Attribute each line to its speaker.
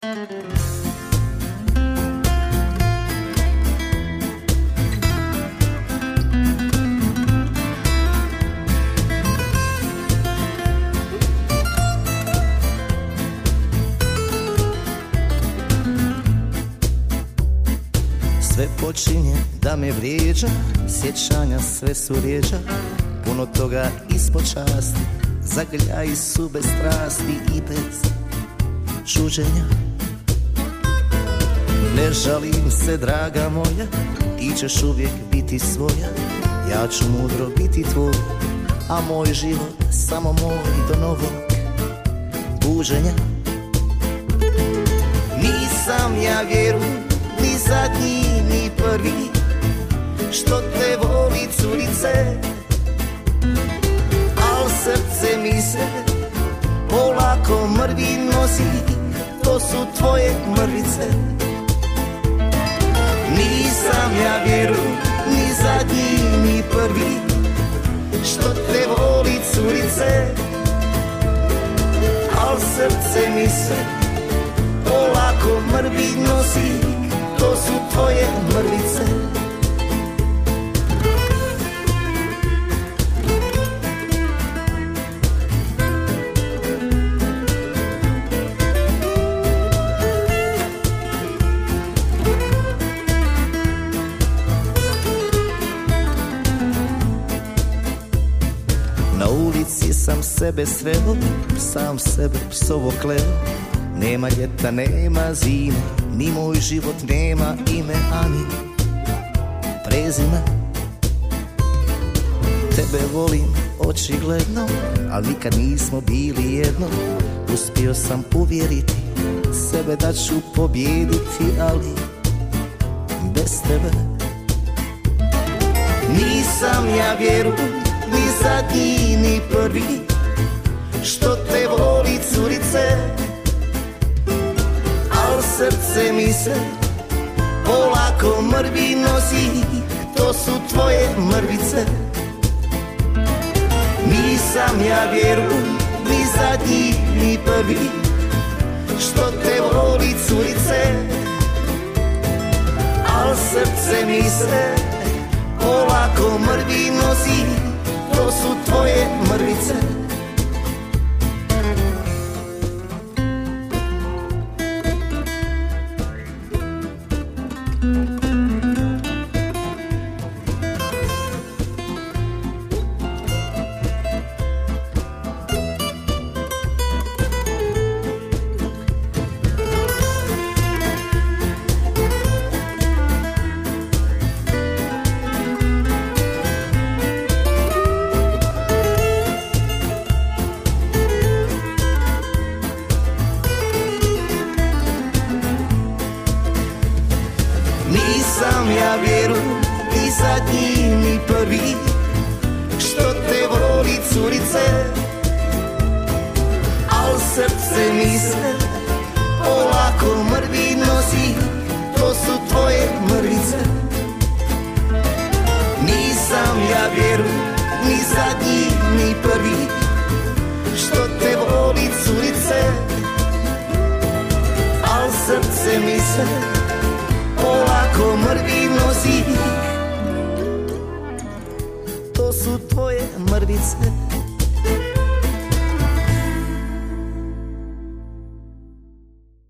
Speaker 1: Sve počinje da me vrijeđa Sjećanja sve su rijeđa Puno toga ispod časti Zagrljaji su bez strasti i bez čuđenja. Ne žalim se draga moja Ti ćeš uvijek biti svoja. Ja ću mudro biti tvoj A moj život samo moj do novog buđenja. Nisam ja vjeru ni zadnji ni prvi Što te voli curice. Al srce mi se polako mrvi nosi To su tvoje mrvice. Nisam ja vjeru ni zadnji ni prvi Što te voli curice. Al srce mi se polako mrvi nosi To su tvoje mrvice Na ulici sam sebe sreo, sam sebe psovo kleo. Nema ljeta, nema zime, ni moj život nema ime ani prezime. Tebe volim očigledno, ali nikad nismo bili jedno. Uspio sam uvjeriti sebe da ću pobijediti, ali bez tebe. Nisam ja vjeru, ni zadnji, ni prvi Što te voli curice Al srce mi se polako mrvi nosi To su tvoje mrvice. Nisam ja vjeru, ni zadnji, ni prvi Što te voli curice Al srce mi se polako mrvi nosi Nisam ja vjeru, ni zadnji, ni prvi Što te voli curice. Al srce mi se polako mrvi nosi To su tvoje mrvice. Nisam ja vjeru, ni zadnji, ni prvi Što te voli curice. Al srce mi se polako mrvi nosi. To su tvoje mrvice